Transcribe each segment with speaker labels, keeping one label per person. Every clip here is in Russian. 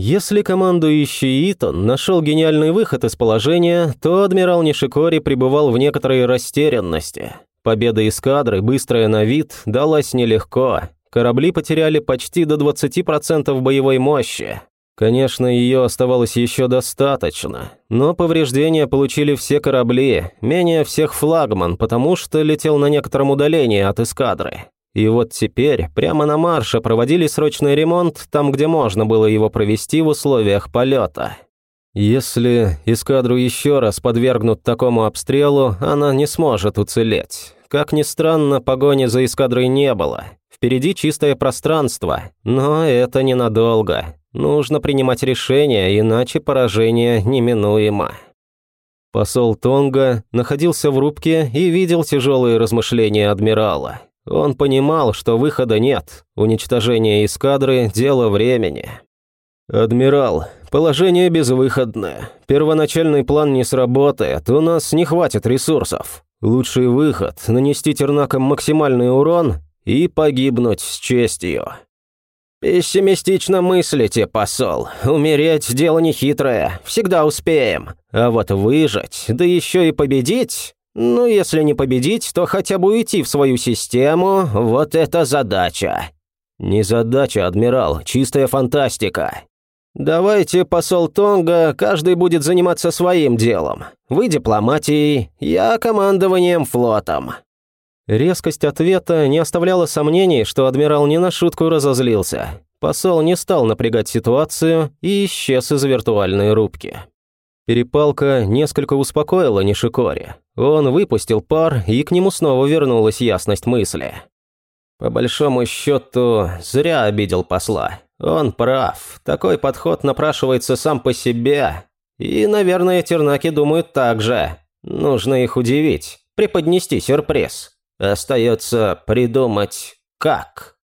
Speaker 1: Если командующий Итан нашел гениальный выход из положения, то адмирал Нишикори пребывал в некоторой растерянности. Победа эскадры, быстрая на вид, далась нелегко. Корабли потеряли почти до 20% боевой мощи. Конечно, ее оставалось еще достаточно, но повреждения получили все корабли, менее всех флагман, потому что летел на некотором удалении от эскадры. И вот теперь прямо на марше проводили срочный ремонт там, где можно было его провести в условиях полета. Если эскадру еще раз подвергнут такому обстрелу, она не сможет уцелеть. Как ни странно, погони за эскадрой не было. Впереди чистое пространство, но это ненадолго. Нужно принимать решения, иначе поражение неминуемо. Посол Тонга находился в рубке и видел тяжелые размышления адмирала. Он понимал, что выхода нет, уничтожение эскадры – дело времени. «Адмирал, положение безвыходное. Первоначальный план не сработает, у нас не хватит ресурсов. Лучший выход – нанести тернакам максимальный урон и погибнуть с честью». «Пессимистично мыслите, посол. Умереть – дело нехитрое, всегда успеем. А вот выжить, да еще и победить ну, если не победить, то хотя бы уйти в свою систему, вот это задача. Не задача, адмирал, чистая фантастика. Давайте, посол Тонга, каждый будет заниматься своим делом. Вы дипломатией, я командованием флотом. Резкость ответа не оставляла сомнений, что адмирал не на шутку разозлился. Посол не стал напрягать ситуацию и исчез из виртуальной рубки. Перепалка несколько успокоила Нишикори. Он выпустил пар, и к нему снова вернулась ясность мысли. По большому счету, зря обидел посла. Он прав. Такой подход напрашивается сам по себе. И, наверное, тернаки думают так же. Нужно их удивить, преподнести сюрприз. Остается придумать, как.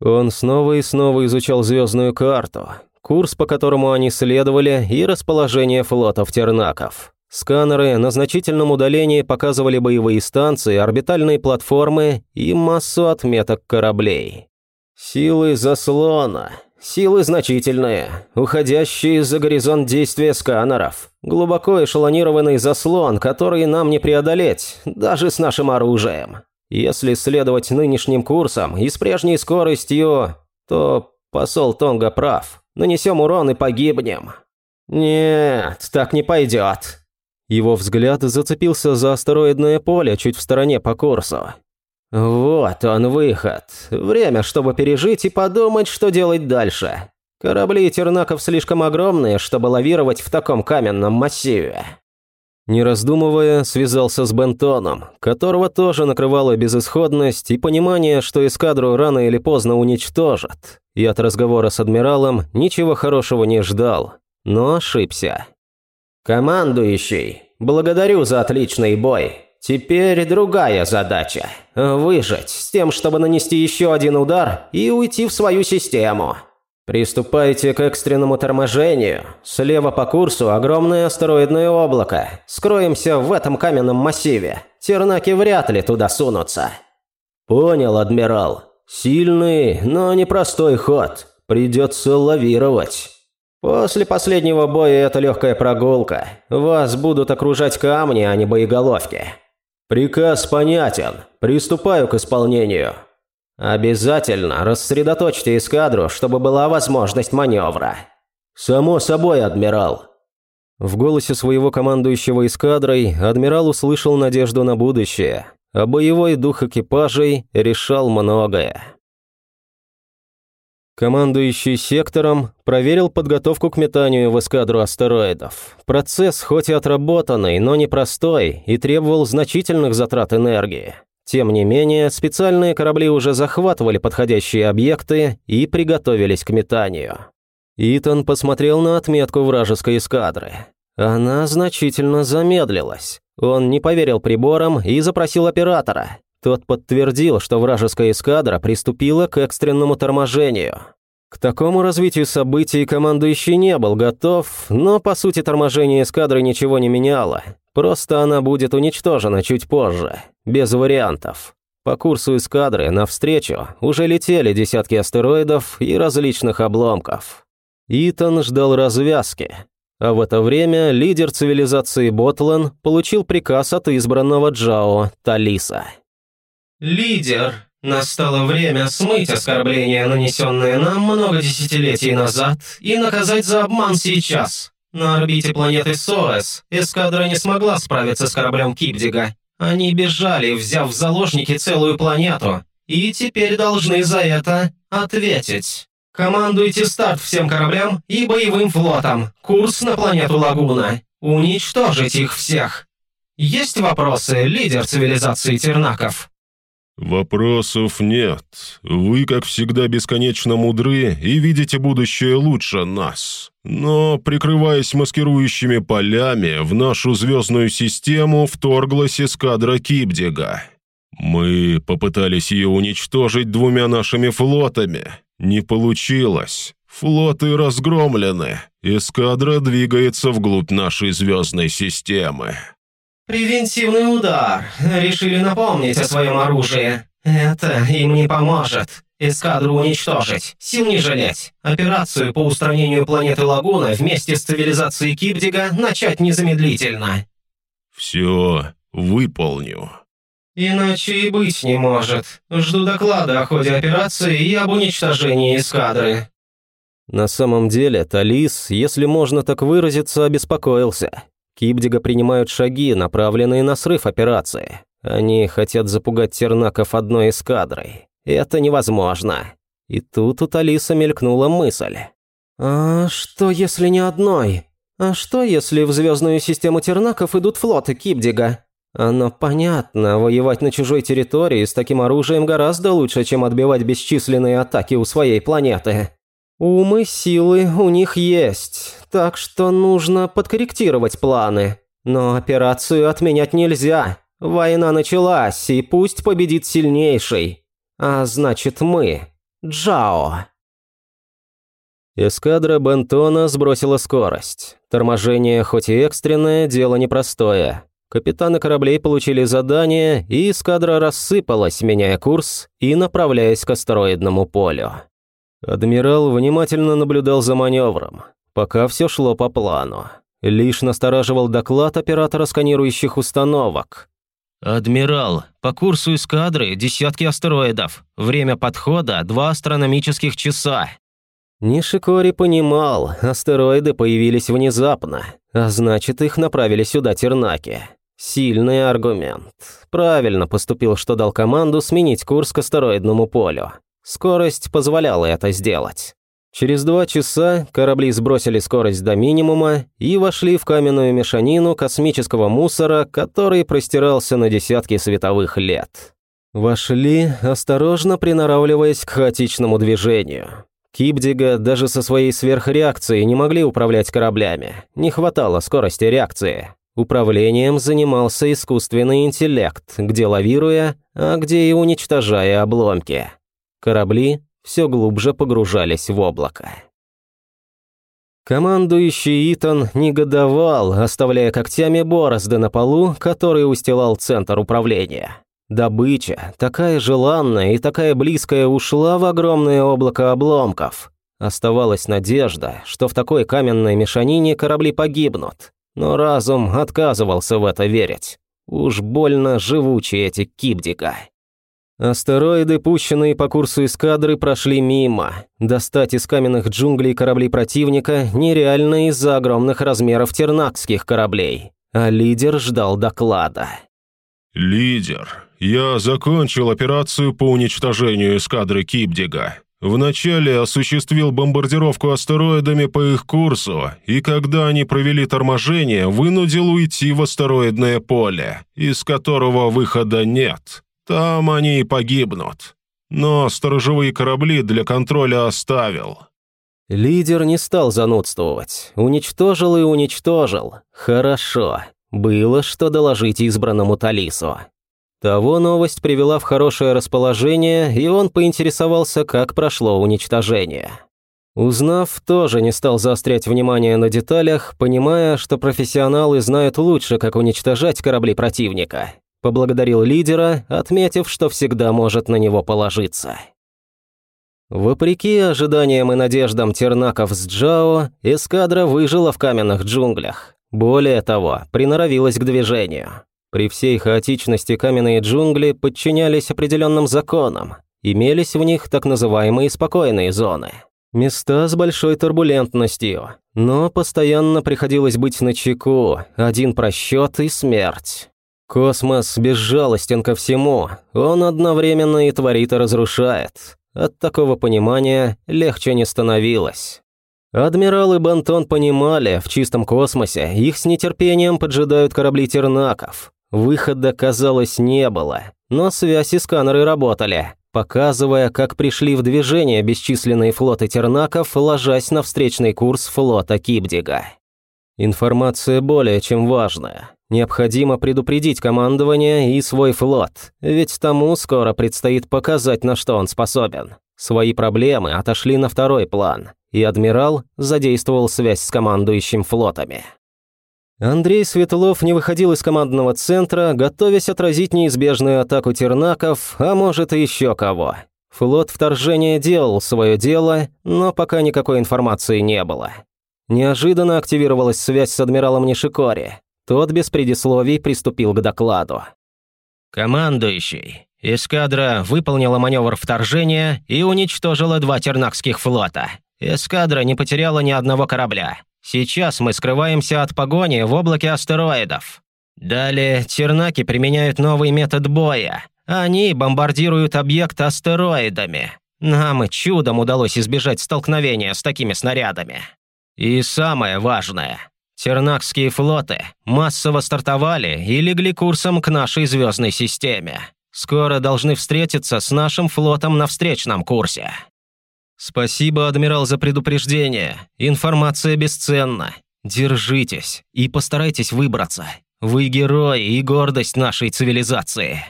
Speaker 1: Он снова и снова изучал звездную карту, курс, по которому они следовали, и расположение флотов тернаков. Сканеры на значительном удалении показывали боевые станции, орбитальные платформы и массу отметок кораблей. Силы заслона. Силы значительные, уходящие за горизонт действия сканеров. Глубоко эшелонированный заслон, который нам не преодолеть, даже с нашим оружием. Если следовать нынешним курсам и с прежней скоростью, то посол Тонга прав. Нанесем урон и погибнем». «Нет, так не пойдет». Его взгляд зацепился за астероидное поле чуть в стороне по курсу. «Вот он выход. Время, чтобы пережить и подумать, что делать дальше. Корабли тернаков слишком огромные, чтобы лавировать в таком каменном массиве». Не раздумывая, связался с Бентоном, которого тоже накрывала безысходность и понимание, что эскадру рано или поздно уничтожат. И от разговора с адмиралом ничего хорошего не ждал, но ошибся. «Командующий, благодарю за отличный бой. Теперь другая задача – выжить с тем, чтобы нанести еще один удар и уйти в свою систему». «Приступайте к экстренному торможению. Слева по курсу огромное астероидное облако. Скроемся в этом каменном массиве. Тернаки вряд ли туда сунутся». «Понял, адмирал. Сильный, но непростой ход. Придется лавировать». «После последнего боя это легкая прогулка. Вас будут окружать камни, а не боеголовки». «Приказ понятен. Приступаю к исполнению». «Обязательно рассредоточьте эскадру, чтобы была возможность маневра». «Само собой, адмирал». В голосе своего командующего эскадрой адмирал услышал надежду на будущее, а боевой дух экипажей решал многое. Командующий сектором проверил подготовку к метанию в эскадру астероидов. Процесс хоть и отработанный, но непростой и требовал значительных затрат энергии. Тем не менее, специальные корабли уже захватывали подходящие объекты и приготовились к метанию. Итан посмотрел на отметку вражеской эскадры. Она значительно замедлилась. Он не поверил приборам и запросил оператора. Тот подтвердил, что вражеская эскадра приступила к экстренному торможению. К такому развитию событий командующий не был готов, но по сути торможение эскадры ничего не меняло. Просто она будет уничтожена чуть позже, без вариантов. По курсу эскадры навстречу уже летели десятки астероидов и различных обломков. Итан ждал развязки. А в это время лидер цивилизации Ботлан получил приказ от избранного Джао Талиса.
Speaker 2: «Лидер, настало время смыть оскорбления, нанесенные нам много десятилетий назад, и наказать за обман сейчас. На орбите планеты Соэс эскадра не смогла справиться с кораблем Кипдига. Они бежали, взяв в заложники целую планету, и теперь должны за это ответить. Командуйте старт всем кораблям и боевым флотам. Курс на планету Лагуна. Уничтожить их всех. Есть вопросы, лидер цивилизации Тернаков?»
Speaker 3: «Вопросов нет. Вы, как всегда, бесконечно мудры и видите будущее лучше нас. Но, прикрываясь маскирующими полями, в нашу звездную систему вторглась эскадра Кипдига. Мы попытались ее уничтожить двумя нашими флотами. Не получилось. Флоты разгромлены. Эскадра двигается вглубь нашей звездной системы.
Speaker 2: «Превентивный удар. Решили напомнить о своем оружии. Это им не поможет. Эскадру уничтожить. Сил не жалеть. Операцию по устранению планеты Лагуна вместе с цивилизацией Кипдига начать незамедлительно».
Speaker 3: «Все выполню».
Speaker 2: «Иначе и быть не может. Жду доклада о ходе операции и об уничтожении эскадры».
Speaker 1: На самом деле, Талис, если можно так выразиться, обеспокоился. Кибдига принимают шаги, направленные на срыв операции. Они хотят запугать тернаков одной эскадрой. Это невозможно. И тут у Талиса мелькнула мысль. «А что, если не одной? А что, если в звездную систему тернаков идут флоты Кибдига? Оно понятно, воевать на чужой территории с таким оружием гораздо лучше, чем отбивать бесчисленные атаки у своей планеты. Ум и силы у них есть, так что нужно подкорректировать планы. Но операцию отменять нельзя. Война началась, и пусть победит сильнейший. А значит мы. Джао. Эскадра Бентона сбросила скорость. Торможение, хоть и экстренное, дело непростое. Капитаны кораблей получили задание, и эскадра рассыпалась, меняя курс и направляясь к астероидному полю. Адмирал внимательно наблюдал за маневром, пока все шло по плану. Лишь настораживал доклад оператора сканирующих установок.
Speaker 2: «Адмирал, по курсу эскадры десятки астероидов. Время подхода – два астрономических часа».
Speaker 1: Нишикори понимал, астероиды появились внезапно, а значит, их направили сюда тернаки. Сильный аргумент. Правильно поступил, что дал команду сменить курс к астероидному полю. Скорость позволяла это сделать. Через два часа корабли сбросили скорость до минимума и вошли в каменную мешанину космического мусора, который простирался на десятки световых лет. Вошли, осторожно приноравливаясь к хаотичному движению. Кипдига даже со своей сверхреакцией не могли управлять кораблями, не хватало скорости реакции. Управлением занимался искусственный интеллект, где лавируя, а где и уничтожая обломки. Корабли все глубже погружались в облако. Командующий Итан негодовал, оставляя когтями борозды на полу, который устилал центр управления. Добыча, такая желанная и такая близкая, ушла в огромное облако обломков. Оставалась надежда, что в такой каменной мешанине корабли погибнут. Но разум отказывался в это верить. Уж больно живучие эти кибдика. Астероиды, пущенные по курсу эскадры, прошли мимо. Достать из каменных джунглей корабли противника нереально из-за огромных размеров тернакских кораблей. А лидер ждал доклада.
Speaker 3: «Лидер, я закончил операцию по уничтожению эскадры Кипдига. Вначале осуществил бомбардировку астероидами по их курсу, и когда они провели торможение, вынудил уйти в астероидное поле, из которого выхода нет». Там они и погибнут. Но сторожевые корабли для контроля оставил».
Speaker 1: Лидер не стал занудствовать. Уничтожил и уничтожил. Хорошо. Было что доложить избранному Талису. Того новость привела в хорошее расположение, и он поинтересовался, как прошло уничтожение. Узнав, тоже не стал заострять внимание на деталях, понимая, что профессионалы знают лучше, как уничтожать корабли противника. Поблагодарил лидера, отметив, что всегда может на него положиться. Вопреки ожиданиям и надеждам тернаков с Джао, эскадра выжила в каменных джунглях. Более того, приноровилась к движению. При всей хаотичности каменные джунгли подчинялись определенным законам, имелись в них так называемые спокойные зоны. Места с большой турбулентностью, но постоянно приходилось быть на чеку, один просчет и смерть. Космос безжалостен ко всему, он одновременно и творит и разрушает. От такого понимания легче не становилось. Адмирал и Бантон понимали, в чистом космосе их с нетерпением поджидают корабли тернаков. Выхода, казалось, не было, но связь и сканеры работали, показывая, как пришли в движение бесчисленные флоты тернаков, ложась на встречный курс флота Кибдига. Информация более чем важная. Необходимо предупредить командование и свой флот, ведь тому скоро предстоит показать, на что он способен. Свои проблемы отошли на второй план, и адмирал задействовал связь с командующим флотами. Андрей Светлов не выходил из командного центра, готовясь отразить неизбежную атаку тернаков, а может и еще кого. Флот вторжения делал свое дело, но пока никакой информации не было. Неожиданно активировалась связь с адмиралом Нишикори. Тот без предисловий приступил к докладу.
Speaker 4: «Командующий, эскадра выполнила маневр вторжения и уничтожила два тернакских флота. Эскадра не потеряла ни одного корабля. Сейчас мы скрываемся от погони в облаке астероидов. Далее тернаки применяют новый метод боя. Они бомбардируют объект астероидами. Нам чудом удалось избежать столкновения с такими снарядами. И самое важное, тернакские флоты массово стартовали и легли курсом к нашей звездной системе. Скоро должны встретиться с нашим флотом на встречном курсе. Спасибо, адмирал, за предупреждение. Информация бесценна. Держитесь и постарайтесь выбраться. Вы герой и гордость нашей цивилизации.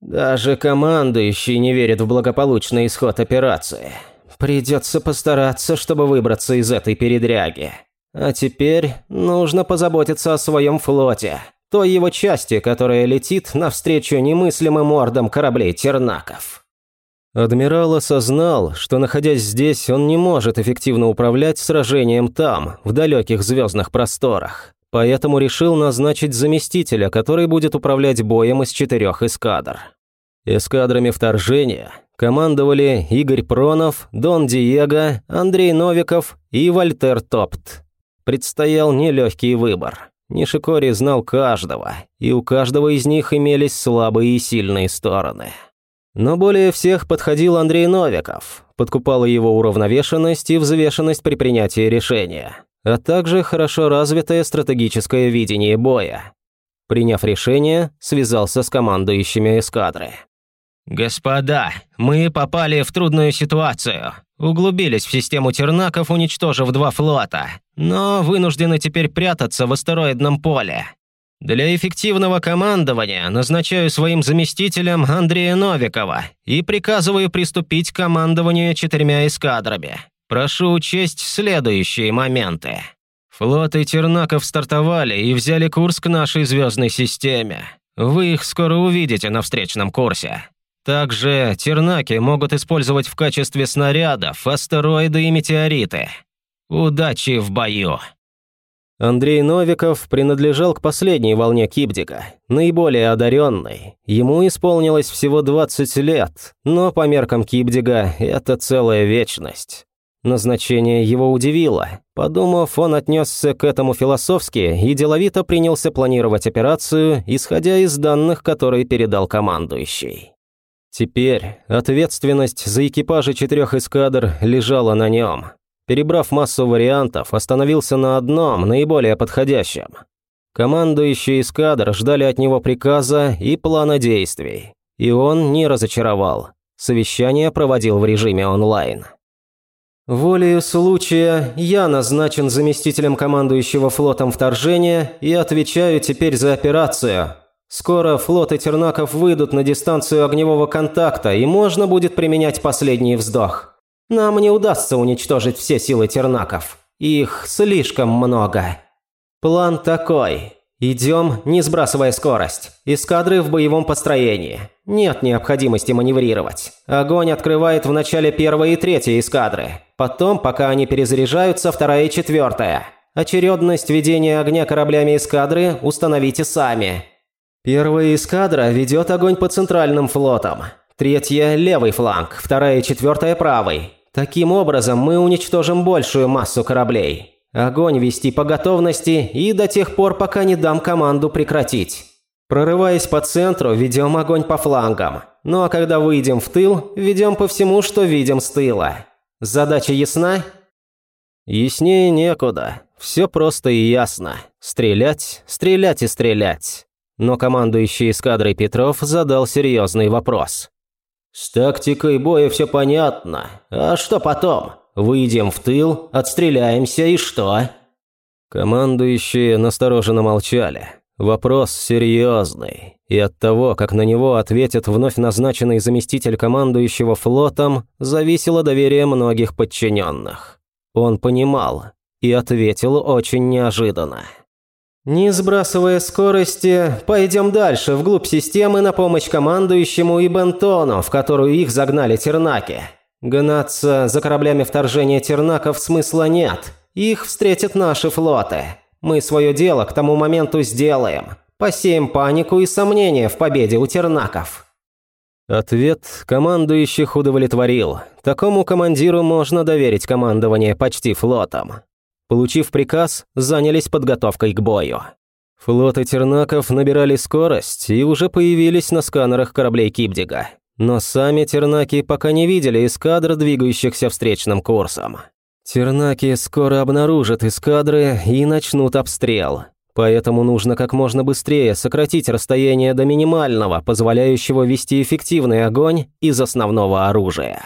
Speaker 1: Даже командующий не верит в благополучный исход операции. Придется постараться, чтобы выбраться из этой передряги. А теперь нужно позаботиться о своем флоте, той его части, которая летит навстречу немыслимым ордам кораблей тернаков. Адмирал осознал, что, находясь здесь, он не может эффективно управлять сражением там, в далеких звездных просторах. Поэтому решил назначить заместителя, который будет управлять боем из четырех эскадр. Эскадрами вторжения командовали Игорь Пронов, Дон Диего, Андрей Новиков и Вольтер Топт. Предстоял нелегкий выбор. Нишикори знал каждого, и у каждого из них имелись слабые и сильные стороны. Но более всех подходил Андрей Новиков, подкупала его уравновешенность и взвешенность при принятии решения, а также хорошо развитое стратегическое видение боя. Приняв решение, связался с командующими эскадры.
Speaker 4: «Господа, мы попали в трудную ситуацию. Углубились в систему тернаков, уничтожив два флота, но вынуждены теперь прятаться в астероидном поле. Для эффективного командования назначаю своим заместителем Андрея Новикова и приказываю приступить к командованию четырьмя эскадрами. Прошу учесть следующие моменты. Флоты Тернаков стартовали и взяли курс к нашей звездной системе. Вы их скоро увидите на встречном курсе. Также тернаки могут использовать в качестве снарядов астероиды и метеориты. Удачи в бою!
Speaker 1: Андрей Новиков принадлежал к последней волне Кибдика, наиболее одаренной. Ему исполнилось всего 20 лет, но по меркам Кибдига это целая вечность. Назначение его удивило. Подумав, он отнесся к этому философски и деловито принялся планировать операцию, исходя из данных, которые передал командующий. Теперь ответственность за экипажи четырех эскадр лежала на нем. Перебрав массу вариантов, остановился на одном, наиболее подходящем. Командующие эскадр ждали от него приказа и плана действий. И он не разочаровал. Совещание проводил в режиме онлайн. Волею случая я назначен заместителем командующего флотом вторжения и отвечаю теперь за операцию, Скоро флоты тернаков выйдут на дистанцию огневого контакта, и можно будет применять последний вздох. Нам не удастся уничтожить все силы тернаков. Их слишком много. План такой. «Идем, не сбрасывая скорость. Эскадры в боевом построении. Нет необходимости маневрировать. Огонь открывает в начале первой и третьей эскадры. Потом, пока они перезаряжаются, вторая и четвертая. Очередность ведения огня кораблями эскадры установите сами. Первая эскадра ведет огонь по центральным флотам. Третья – левый фланг, вторая и четвертая – правый. Таким образом, мы уничтожим большую массу кораблей. Огонь вести по готовности и до тех пор, пока не дам команду прекратить. Прорываясь по центру, ведем огонь по флангам. Ну а когда выйдем в тыл, ведем по всему, что видим с тыла. Задача ясна?
Speaker 4: Яснее некуда. Все просто и ясно. Стрелять, стрелять и стрелять. Но командующий эскадрой Петров задал серьезный вопрос.
Speaker 1: «С тактикой боя все понятно. А что потом? Выйдем в тыл, отстреляемся и что?»
Speaker 4: Командующие настороженно молчали. Вопрос серьезный, и от того, как на него ответит вновь назначенный заместитель командующего флотом, зависело доверие многих подчиненных. Он понимал и ответил очень неожиданно.
Speaker 1: «Не сбрасывая скорости, пойдем дальше, вглубь системы на помощь командующему и Бентону, в которую их загнали тернаки. Гнаться за кораблями вторжения тернаков смысла нет. Их встретят наши флоты. Мы свое дело к тому моменту сделаем. Посеем панику и сомнения в победе у тернаков».
Speaker 4: Ответ командующих удовлетворил. Такому командиру можно доверить командование почти флотом. Получив приказ, занялись подготовкой к бою. Флоты тернаков набирали скорость и уже появились на сканерах кораблей Кипдига. Но сами тернаки пока не видели эскадр, двигающихся встречным курсом. Тернаки скоро обнаружат эскадры и начнут обстрел. Поэтому нужно как можно быстрее сократить расстояние до минимального, позволяющего вести эффективный огонь из основного оружия.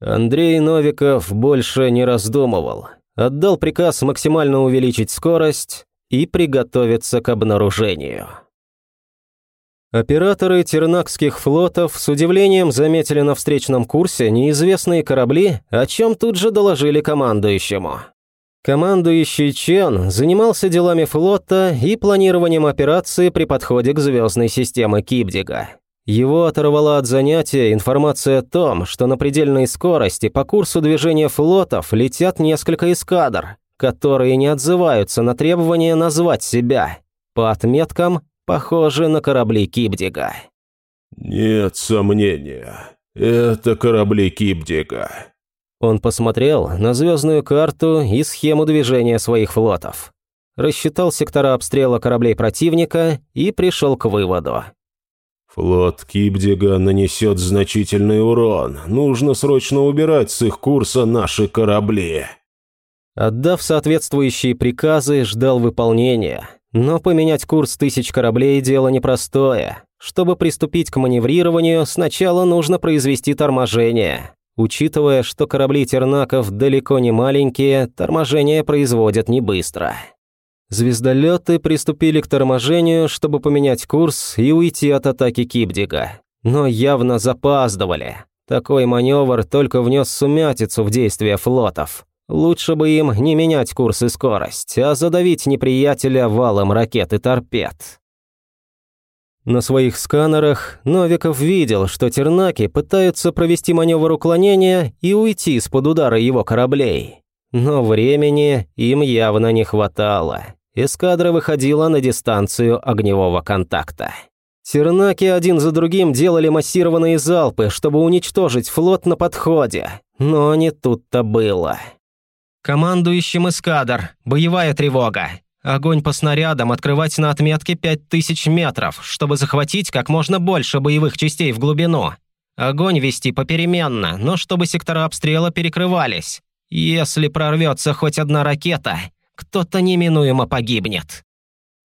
Speaker 4: Андрей Новиков больше не раздумывал. Отдал приказ максимально увеличить скорость и приготовиться к обнаружению. Операторы тернакских флотов с удивлением заметили на встречном курсе неизвестные корабли, о чем тут же доложили командующему. Командующий Чен занимался делами флота и планированием операции при подходе к звездной системе Кибдига. Его оторвала от занятия информация о том, что на предельной скорости по курсу движения флотов летят несколько эскадр, которые не отзываются на требование назвать себя. По отметкам похожи на корабли Кибдига.
Speaker 3: «Нет сомнения, это корабли Кибдига».
Speaker 4: Он посмотрел на звездную карту и схему движения своих флотов. Рассчитал сектора обстрела кораблей противника и пришел к выводу.
Speaker 3: «Флот Кибдига нанесет значительный урон. Нужно срочно убирать с их курса наши корабли».
Speaker 4: Отдав соответствующие приказы, ждал выполнения – но поменять курс тысяч кораблей – дело непростое. Чтобы приступить к маневрированию, сначала нужно произвести торможение. Учитывая, что корабли тернаков далеко не маленькие, торможение производят не быстро. Звездолеты приступили к торможению, чтобы поменять курс и уйти от атаки Кибдига. Но явно запаздывали. Такой маневр только внес сумятицу в действия флотов. Лучше бы им не менять курс и скорость, а задавить неприятеля валом ракет и торпед. На своих сканерах Новиков видел, что тернаки пытаются провести маневр уклонения и уйти из-под удара его кораблей. Но времени им явно не хватало. Эскадра выходила на дистанцию огневого контакта. Тернаки один за другим делали массированные залпы, чтобы уничтожить флот на подходе. Но не тут-то было.
Speaker 2: Командующим эскадр. Боевая тревога. Огонь по снарядам открывать на отметке 5000 метров, чтобы захватить как можно больше боевых частей в глубину. Огонь вести попеременно, но чтобы сектора обстрела перекрывались. Если прорвется хоть одна ракета, кто-то неминуемо погибнет.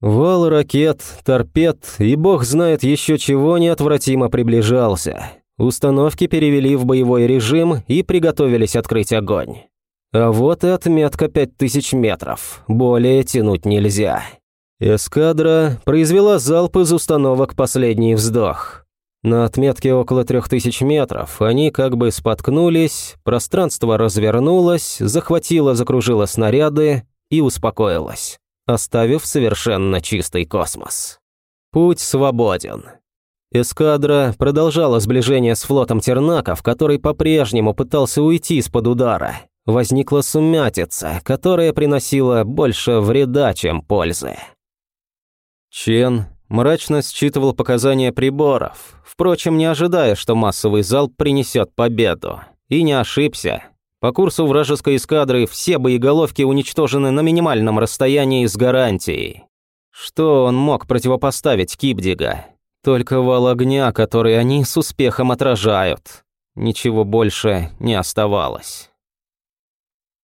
Speaker 4: Вал ракет, торпед и бог знает еще чего неотвратимо приближался. Установки перевели в боевой режим и приготовились открыть огонь. А вот и отметка 5000 метров. Более тянуть нельзя. Эскадра произвела залп из установок «Последний вздох». На отметке около 3000 метров они как бы споткнулись, пространство развернулось, захватило, закружило снаряды и успокоилось.
Speaker 1: оставив совершенно чистый космос. Путь свободен. Эскадра продолжала сближение с флотом Тернаков, который по-прежнему пытался уйти из-под удара. Возникла сумятица, которая приносила больше вреда, чем пользы. Чен мрачно считывал показания приборов, впрочем, не ожидая, что массовый залп принесет победу. И не ошибся. По курсу вражеской эскадры все боеголовки уничтожены на минимальном расстоянии с гарантией. Что он мог противопоставить Кипдига? Только вал огня, который они с успехом отражают. Ничего больше не оставалось.